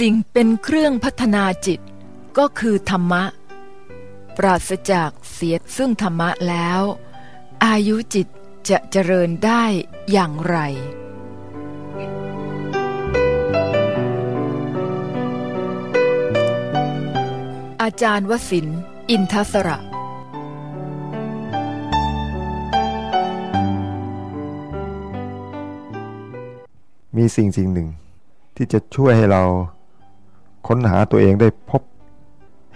สิ่งเป็นเครื่องพัฒนาจิตก็คือธรรมะ ปราศจากเสียซึ่งธรรมะแล้ว อายุจิตจะเจริญได้อย่างไร อาจารย์วสินอินทสระมีสิ่งสิ่งหนึ่ง ที่จะช่วยให้เรา ค้นหาตัวเองได้พบ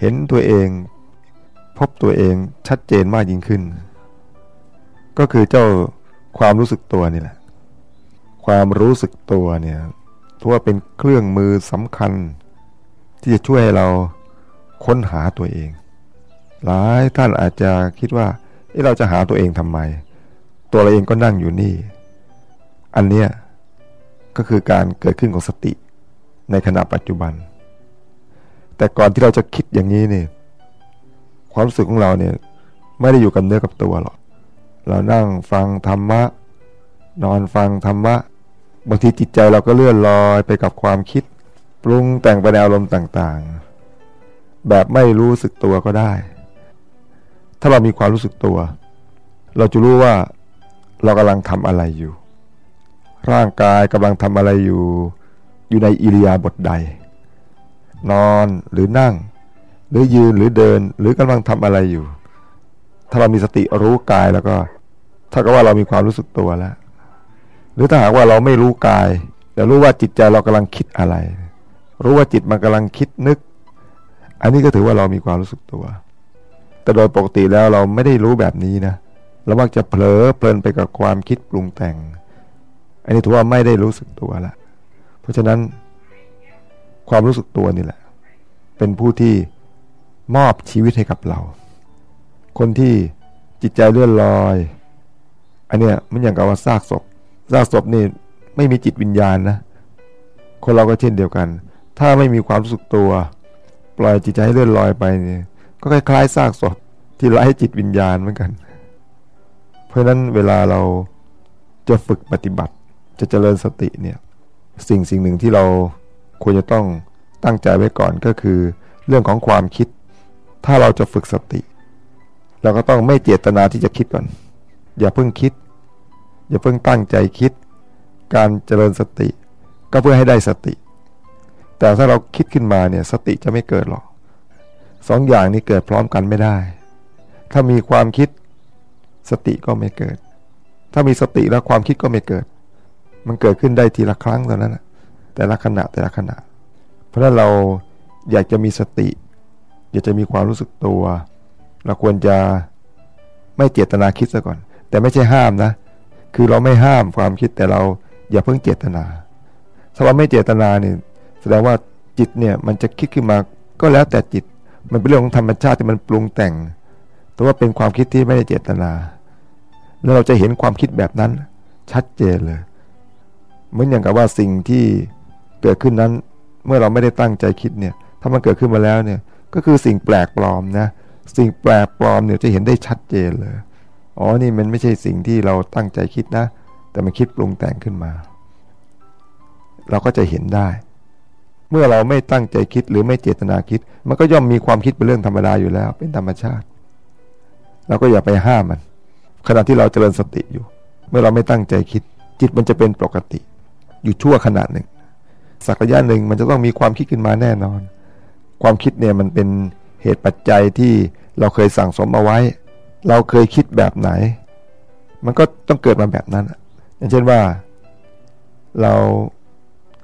เห็นตัวเอง พบตัวเองชัดเจนมากยิ่งขึ้น ก็คือเจ้าความรู้สึกตัวนี่แหละ ความรู้สึกตัวเนี่ยถือว่าเป็นเครื่องมือสำคัญ ที่จะช่วยให้เราค้นหาตัวเอง หลายท่านอาจจะคิดว่าเราจะหาตัวเองทำไม ตัวเราเองก็นั่งอยู่นี่ อันเนี้ยก็คือการเกิดขึ้นของสติในขณะปัจจุบัน แต่ก่อนที่เราจะคิดอย่างนี้เนี่ย ความรู้สึกของเราเนี่ยไม่ได้อยู่กับเนื้อกับตัวหรอกเรานั่งฟังธรรมะ นอนฟังธรรมะบางทีจิตใจเราก็เลื่อนลอยไปกับความคิด ปรุงแต่งไปในอารมณ์ต่างๆ แบบไม่รู้สึกตัวก็ได้ ถ้าเรามีความรู้สึกตัว เราจะรู้ว่าเรากำลังทำอะไรอยู่ ร่างกายกำลังทำอะไรอยู่ อยู่ในอิริยาบถใด นอนหรือนั่ง หรือยืนหรือเดิน หรือกำลังทำอะไรอยู่ ถ้าเรามีสติรู้กายแล้วก็ถ้ากับว่าเรามีความรู้สึกตัวแล้ว หรือถ้าหากว่าเราไม่รู้กายแต่รู้ว่าจิตใจเรากำลังคิดอะไร รู้ว่าจิตมันกำลังคิดนึก อันนี้ก็ถือว่าเรามีความรู้สึกตัว แต่โดยปกติแล้วเราไม่ได้รู้แบบนี้นะเรามักจะเผลอเพลินไปกับความคิดปรุงแต่ง อันนี้ถือว่าไม่ได้รู้สึกตัวละ เพราะฉะนั้นความรู้สึกตัวนี่แหละ เป็นผู้ที่ มอบชีวิตให้กับเรา คนที่จิตใจเลื่อนลอย อันเนี้ยมันอย่างกับว่าซากศพซากศพนี่ไม่มีจิตวิญญาณนะ คนเราก็เช่นเดียวกัน ถ้าไม่มีความรู้สึกตัว ปล่อยจิตใจให้เลื่อนลอยไปเนี่ยก็คล้ายๆซากศพที่ไร้จิตวิญญาณเหมือนกัน เพราะฉะนั้นเวลาเราจะฝึกปฏิบัติจะเจริญสติเนี่ยสิ่งสิ่งหนึ่งที่เราควรจะต้องตั้งใจไว้ก่อนก็คือ เรื่องของความคิด ถ้าเราจะฝึกสติ เราก็ต้องไม่เจตนาที่จะคิดก่อน อย่าเพิ่งคิด อย่าเพิ่งตั้งใจคิด การเจริญสติ ก็เพื่อให้ได้สติ แต่ถ้าเราคิดขึ้นมาเนี่ยสติจะไม่เกิดหรอกสองอย่างนี้เกิดพร้อมกันไม่ได้ ถ้ามีความคิดสติก็ไม่เกิด ถ้ามีสติแล้วความคิดก็ไม่เกิด มันเกิดขึ้นได้ทีละครั้งเท่านั้นแต่ละขณะแต่ละขณะ เพราะฉะนั้นเราอยากจะมีสติ อยากจะมีความรู้สึกตัว เราควรจะไม่เจตนาคิดซะก่อน แต่ไม่ใช่ห้ามนะ คือเราไม่ห้ามความคิดแต่เราอย่าเพิ่งเจตนาถ้าเราไม่เจตนาเนี่ยแสดงว่าจิตเนี่ยมันจะคิดขึ้นมาก็แล้วแต่จิต มันเป็นเรื่องของธรรมชาติที่มันปรุงแต่ง แต่ว่าเป็นความคิดที่ไม่ได้เจตนา แล้วเราจะเห็นความคิดแบบนั้นชัดเจนเลย เหมือนอย่างกับว่าสิ่งที่เกิดขึ้นนั้น เมื่อเราไม่ได้ตั้งใจคิดเนี่ย ถ้ามันเกิดขึ้นมาแล้วเนี่ย ก็คือสิ่งแปลกปลอมนะสิ่งแปลกปลอมเนี่ยจะเห็นได้ชัดเจนเลยอ๋อนี่มันไม่ใช่สิ่งที่เราตั้งใจคิดนะ แต่มันคิดปรุงแต่งขึ้นมา เราก็จะเห็นได้ เมื่อเราไม่ตั้งใจคิดหรือไม่เจตนาคิด มันก็ย่อมมีความคิดเป็นเรื่องธรรมดาอยู่แล้ว เป็นธรรมชาติเราก็อย่าไปห้ามมัน ขณะที่เราเจริญสติอยู่ เมื่อเราไม่ตั้งใจคิด จิตมันจะเป็นปกติ อยู่ชั่วขณะหนึ่ง สักระยะหนึ่งมันจะต้องมีความคิดขึ้นมาแน่นอน ความคิดเนี่ยมันเป็นเหตุปัจจัยที่เราเคยสั่งสมเอาไว้ เราเคยคิดแบบไหน มันก็ต้องเกิดมาแบบนั้นอย่างเช่นว่า เรา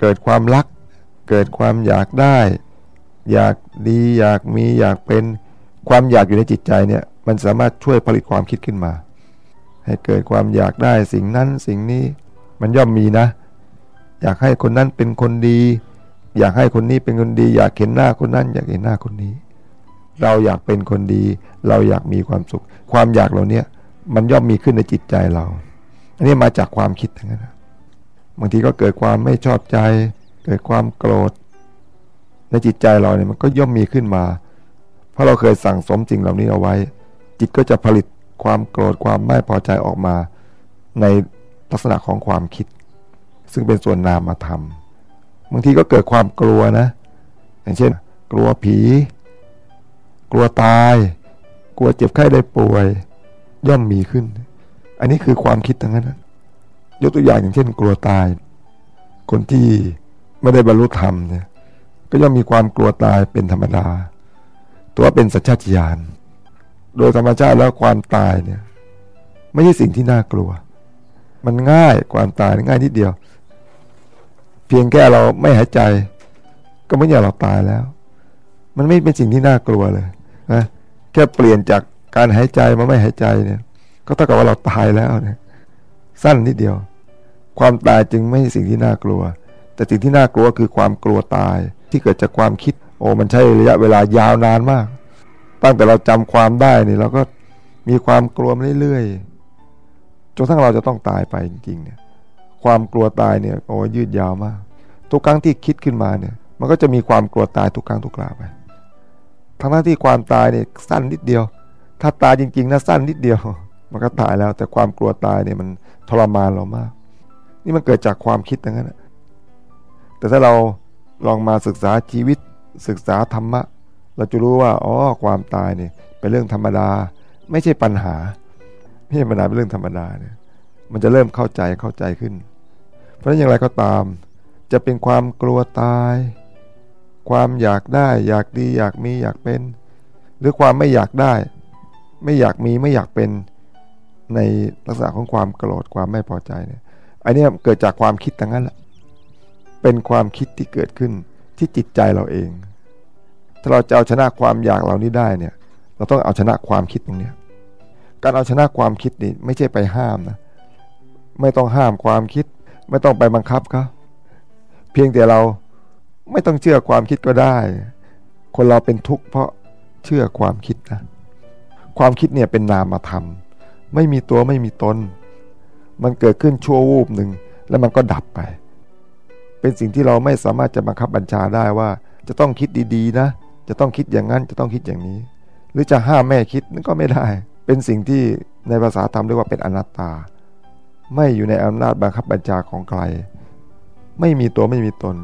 เกิดความรัก เกิดความอยากได้ อยากดี อยากมีอยากเป็นความอยากอยู่ในจิตใจเนี่ยมันสามารถช่วยผลิตความคิดขึ้นมา ให้เกิดความอยากได้สิ่งนั้นสิ่งนี้มันย่อมมีนะ อยากให้คนนั้นเป็นคนดี อยากให้คนนี้เป็นคนดี อยากเห็นหน้าคนนั้น อยากเห็นหน้าคนนี้ เราอยากเป็นคนดี เราอยากมีความสุข ความอยากเหล่านี้มันย่อมมีขึ้นในจิตใจเรา อันนี้มาจากความคิดทั้งนั้นบางทีก็เกิดความไม่ชอบใจ เกิดความโกรธ ในจิตใจเราเนี่ยมันก็ย่อมมีขึ้นมา เพราะเราเคยสั่งสมสิ่งเหล่านี้เอาไว้ จิตก็จะผลิตความโกรธความไม่พอใจออกมา ในลักษณะของความคิด ซึ่งเป็นส่วนนามธรรม บางทีก็เกิดความกลัวนะ อย่างเช่น กลัวผี กลัวตาย กลัวเจ็บไข้ได้ป่วย ย่อมมีขึ้น อันนี้คือความคิดทั้งนั้นยกตัวอย่างอย่างเช่น กลัวตาย คนที่ไม่ได้บรรลุธรรมเนี่ยก็ย่อมมีความกลัวตายเป็นธรรมดา ตัวเป็นสัจจญาณโดยธรรมชาติแล้วความตายเนี่ย ไม่ใช่สิ่งที่น่ากลัว มันง่ายความตายง่ายนิดเดียว เพียงแค่เราไม่หายใจ ก็ไม่อย่างเราตายแล้ว มันไม่เป็นสิ่งที่น่ากลัวเลยนะแค่เปลี่ยนจากการหายใจมาไม่หายใจเนี่ย ก็เท่ากับว่าเราตายแล้วเนี่ยสั้นนิดเดียว ความตายจึงไม่ใช่สิ่งที่น่ากลัว แต่สิ่งที่น่ากลัวคือความกลัวตายที่เกิดจากความคิด โอ้มันใช้ระยะเวลายาวนานมาก ตั้งแต่เราจำความได้เนี่ยเราก็มีความกลัวมาเรื่อยๆจนทั้งเราจะต้องตายไปจริงๆเนี่ย ความกลัวตายเนี่ยโอ้ยืดยาวมาก ทุกครั้งที่คิดขึ้นมาเนี่ย มันก็จะมีความกลัวตายทุกครั้งทุกคราวไปทั้งที่ความตายเนี่ยสั้นนิดเดียว ถ้าตายจริงๆนะสั้นนิดเดียว มันก็ตายแล้ว แต่ความกลัวตายเนี่ยมันทรมานเรามาก นี่มันเกิดจากความคิดอย่างนั้นแต่ถ้าเราลองมาศึกษาชีวิตศึกษาธรรมะ เราจะรู้ว่าอ๋อความตายเนี่ยเป็นเรื่องธรรมดา ไม่ใช่ปัญหาไม่ใช่ปัญหาเป็นเรื่องธรรมดาเนี่ยมันจะเริ่มเข้าใจเข้าใจขึ้น เพราะนั้นอย่างไรก็ตาม จะเป็นความกลัวตาย ความอยากได้ อยากดีอยากมีอยากเป็น หรือความไม่อยากได้ ไม่อยากมีไม่อยากเป็นในลักษณะของความโกรธความไม่พอใจเนี่ยอันนี้เกิดจากความคิดทั้งนั้นแหละเป็นความคิดที่เกิดขึ้นที่จิตใจเราเอง ถ้าเราจะเอาชนะความอยากเหล่านี้ได้เนี่ย เราต้องเอาชนะความคิดตรงนี้การเอาชนะความคิดนี่ไม่ใช่ไปห้ามนะ ไม่ต้องห้ามความคิด ไม่ต้องไปบังคับเขาเพียงแต่เราไม่ต้องเชื่อความคิดก็ได้ คนเราเป็นทุกข์เพราะเชื่อความคิดนะความคิดเนี่ยเป็นนามธรรมไม่มีตัวไม่มีตน มันเกิดขึ้นชั่ววูบหนึ่ง แล้วมันก็ดับไป เป็นสิ่งที่เราไม่สามารถจะบังคับบัญชาได้ว่า จะต้องคิดดีๆนะ จะต้องคิดอย่างนั้นจะต้องคิดอย่างนี้ หรือจะห้ามแม่คิดนั่นก็ไม่ได้ เป็นสิ่งที่ในภาษาธรรมเรียกว่าเป็นอนัตตา ไม่อยู่ในอำนาจบังคับบัญชาของใคร ไม่มีตัวไม่มีตน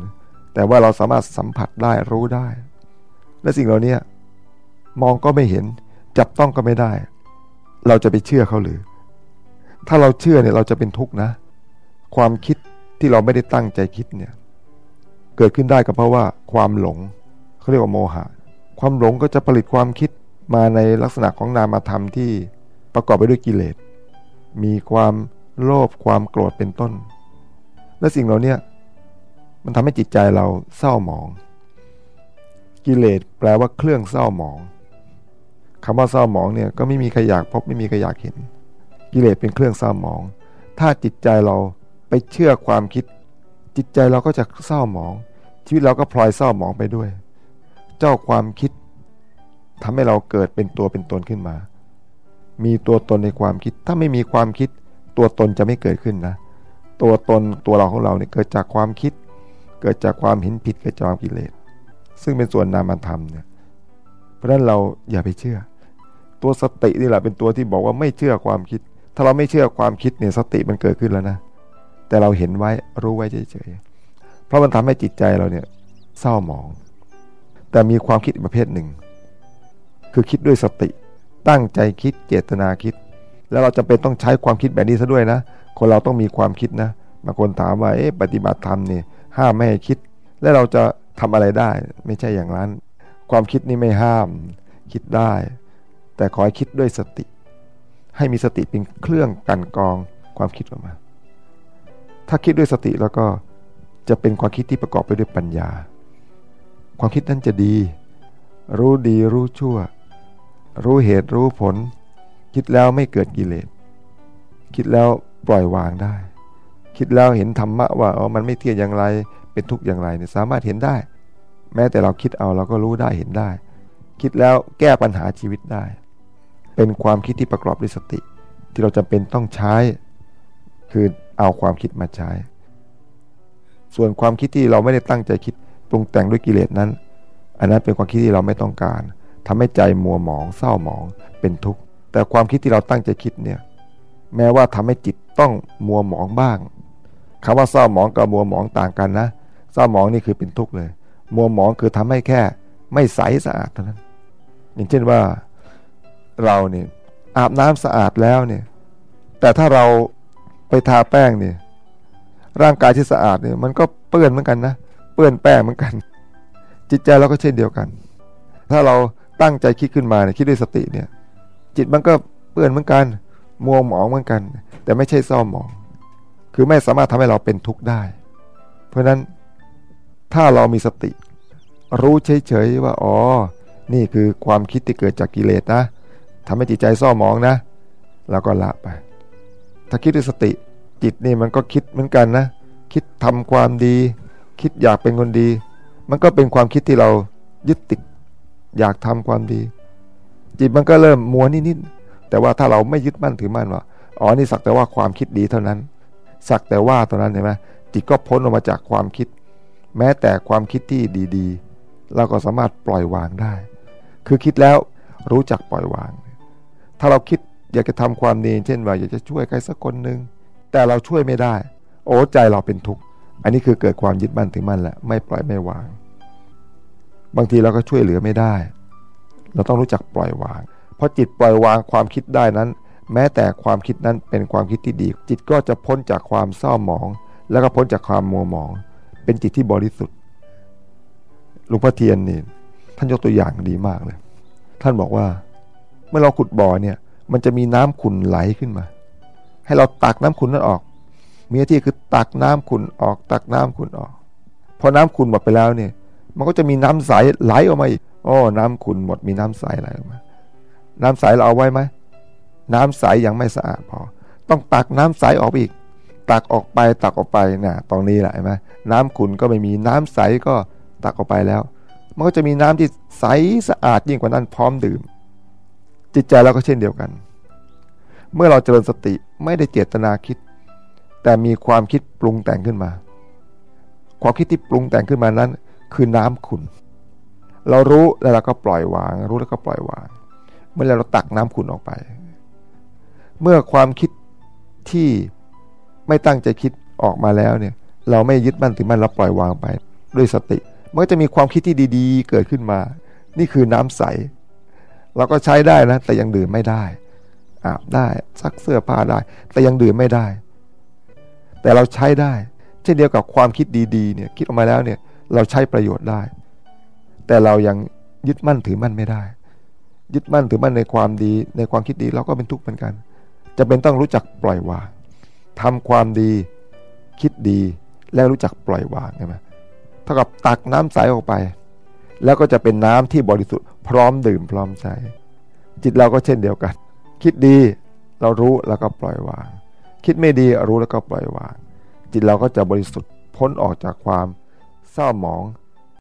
แต่ว่าเราสามารถสัมผัสได้รู้ได้ และสิ่งเหล่านี้มองก็ไม่เห็น จับต้องก็ไม่ได้ เราจะไปเชื่อเขาหรือ ถ้าเราเชื่อเนี่ยเราจะเป็นทุกข์นะ ความคิดที่เราไม่ได้ตั้งใจคิดเนี่ยเกิดขึ้นได้ก็เพราะว่าความหลงเขาเรียกว่าโมหะ ความหลงก็จะผลิตความคิดมาในลักษณะของนามธรรมที่ประกอบไปด้วยกิเลส มีความ โลภความโกรธเป็นต้น และสิ่งเหล่านี้มันทำให้จิตใจเราเศร้าหมอง กิเลสแปลว่าเครื่องเศร้าหมองคำว่าเศร้าหมองเนี่ยก็ไม่มีใครอยากพบไม่มีใครอยากเห็น กิเลสเป็นเครื่องเศร้าหมอง ถ้าจิตใจเราไปเชื่อความคิด จิตใจเราก็จะเศร้าหมอง ชีวิตเราก็พลอยเศร้าหมองไปด้วย เจ้าความคิดทำให้เราเกิดเป็นตัวเป็นตนขึ้นมา มีตัวตนในความคิด ถ้าไม่มีความคิด ตัวตนจะไม่เกิดขึ้นนะ ตัวตนตัวเราของเราเนี่ยเกิดจากความคิด เกิดจากความเห็นผิดเกิดจากความกิเลส ซึ่งเป็นส่วนนามธรรมเนี่ยเพราะฉะนั้นเราอย่าไปเชื่อ ตัวสตินี่แหละเป็นตัวที่บอกว่าไม่เชื่อความคิด ถ้าเราไม่เชื่อความคิดเนี่ยสติมันเกิดขึ้นแล้วนะแต่เราเห็นไว้รู้ไว้เฉยๆเพราะมันทำให้จิตใจเราเนี่ยเศร้าหมอง แต่มีความคิดประเภทหนึ่ง คือคิดด้วยสติ ตั้งใจคิดเจตนาคิด แล้วเราจะเป็นต้องใช้ความคิดแบบนี้ซะด้วยนะ คนเราต้องมีความคิดนะบางคนถามว่าเอ๊ะปฏิบัติธรรมเนี่ยห้ามไม่ให้คิด แล้วเราจะทำอะไรได้ ไม่ใช่อย่างนั้น ความคิดนี่ไม่ห้าม คิดได้ แต่ขอให้คิดด้วยสติ ให้มีสติเป็นเครื่องกันกองความคิดออกมา ถ้าคิดด้วยสติแล้วก็จะเป็นความคิดที่ประกอบไปด้วยปัญญา ความคิดนั้นจะดี รู้ดีรู้ชั่ว รู้เหตุรู้ผล คิดแล้วไม่เกิดกิเลส คิดแล้วปล่อยวางได้ คิดแล้วเห็นธรรมะว่าอ๋อมันไม่เที่ยงอย่างไร เป็นทุกข์อย่างไรเนี่ยสามารถเห็นได้ แม้แต่เราคิดเอาเราก็รู้ได้เห็นได้ คิดแล้วแก้ปัญหาชีวิตได้ เป็นความคิดที่ประกอบด้วยสติ ที่เราจำเป็นต้องใช้ คือเอาความคิดมาใช้ ส่วนความคิดที่เราไม่ได้ตั้งใจคิดปรุงแต่งด้วยกิเลสนั้น อันนั้นเป็นความคิดที่เราไม่ต้องการทำให้ใจมัวหมองเศร้าหมองเป็นทุกข์ แต่ความคิดที่เราตั้งใจคิดเนี่ยแม้ว่าทำให้จิตต้องมัวหมองบ้างคำว่าเศร้าหมองกับมัวหมองต่างกันนะเศร้าหมองนี่คือเป็นทุกข์เลย มัวหมองคือทำให้แค่ไม่ใสสะอาดเท่านั้น อย่างเช่นว่าเราเนี่ยอาบน้ำสะอาดแล้วเนี่ยแต่ถ้าเราไปทาแป้งเนี่ยร่างกายที่สะอาดเนี่ยมันก็เปื้อนเหมือนกันนะเปื้อนแป้งเหมือนกัน จิตใจเราก็เช่นเดียวกัน ถ้าเราตั้งใจคิดขึ้นมาเนี่ยคิดด้วยสติเนี่ย จิตมันก็เปื้อนเหมือนกัน มัวหมองเหมือนกัน แต่ไม่ใช่เศร้าหมอง คือไม่สามารถทำให้เราเป็นทุกข์ได้ เพราะฉะนั้นถ้าเรามีสติ รู้เฉยๆว่าอ๋อ นี่คือความคิดที่เกิดจากกิเลสนะทำให้จิตใจเศร้าหมองนะเราก็ละไป ถ้าคิดด้วยสติจิตนี่มันก็คิดเหมือนกันนะ คิดทำความดี คิดอยากเป็นคนดี มันก็เป็นความคิดที่เรายึดติดอยากทำความดี จิตมันก็เริ่มมัวนิดๆแต่ว่าถ้าเราไม่ยึดมั่นถือมั่นว่าอ๋อนี่สักแต่ว่าความคิดดีเท่านั้น สักแต่ว่าเท่านั้นเห็นไหมจิตก็พ้นออกมาจากความคิด แม้แต่ความคิดที่ดีๆ เราก็สามารถปล่อยวางได้ คือคิดแล้วรู้จักปล่อยวาง ถ้าเราคิดอยากจะทำความดีเช่นว่าอยากจะช่วยใครสักคนหนึ่งแต่เราช่วยไม่ได้ โอ้ใจเราเป็นทุกข์อันนี้คือเกิดความยึดมั่นถือมั่นแหละไม่ปล่อยไม่วาง บางทีเราก็ช่วยเหลือไม่ได้ เราต้องรู้จักปล่อยวาง เพราะจิตปล่อยวางความคิดได้นั้น แม้แต่ความคิดนั้นเป็นความคิดที่ดี จิตก็จะพ้นจากความเศร้าหมอง แล้วก็พ้นจากความมัวหมอง เป็นจิตที่บริสุทธิ์หลวงพ่อเทียนนี่ท่านยกตัวอย่างดีมากเลย ท่านบอกว่า เมื่อเราขุดบ่อเนี่ย มันจะมีน้ำขุ่นไหลขึ้นมา ให้เราตักน้ำขุ่นนั้นออก มีหน้าที่คือตักน้ำขุ่นออก ตักน้ำขุ่นออก พอน้ำขุ่นหมดไปแล้วเนี่ย มันก็จะมีน้ำใสไหลออกมาอีก โอ้น้ำขุ่นหมดมีน้ำใสไหลออกมา น้ำใสเราเอาไว้ไหมน้ำใสยังไม่สะอาดพอ ต้องตักน้ำใสออกอีก ตักออกไปตักออกไปนะ่ะตรงนี้แหละเห็นไหมน้ำขุ่นก็ไม่มีน้ำใสก็ตักออกไปแล้ว มันก็จะมีน้ำที่ใสสะอาดยิ่งกว่านั้นพร้อมดื่ม จิตใจเราก็เช่นเดียวกัน เมื่อเราเจริญสติไม่ได้เจตนาคิด แต่มีความคิดปรุงแต่งขึ้นมา ความคิดที่ปรุงแต่งขึ้นมานั้น คือน้ำขุ่น เรารู้แล้วเราก็ปล่อยวาง รู้แล้วก็ปล่อยวาง เมื่อเราตักน้ำขุ่นออกไป เมื่อความคิดที่ไม่ตั้งใจคิดออกมาแล้วเนี่ย เราไม่ยึดมั่นถือมั่นเราปล่อยวางไปด้วยสติมันก็จะมีความคิดที่ดีๆ เกิดขึ้นมา นี่คือน้ำใส เราก็ใช้ได้นะ แต่ยังดื่มไม่ได้ อาบได้ซักเสื้อผ้าได้ แต่ยังดื่มไม่ได้ แต่เราใช้ได้ เช่นเดียวกับความคิดดีๆเนี่ยคิดออกมาแล้วเนี่ยเราใช้ประโยชน์ได้ แต่เรายังยึดมั่นถือมั่นไม่ได้ ยึดมั่นถือมั่นในความดี ในความคิดดีเราก็เป็นทุกข์เหมือนกัน จะเป็นต้องรู้จักปล่อยวางทำความดีคิดดีแล้วรู้จักปล่อยวางใช่ไหมเท่ากับตักน้ำใสออกไป แล้วก็จะเป็นน้ำที่บริสุทธิ์พร้อมดื่มพร้อมใช้จิตเราก็เช่นเดียวกัน คิดดีเรารู้แล้วก็ปล่อยวาง คิดไม่ดีรู้แล้วก็ปล่อยวาง จิตเราก็จะบริสุทธิ์พ้นออกจากความเศร้าหมอง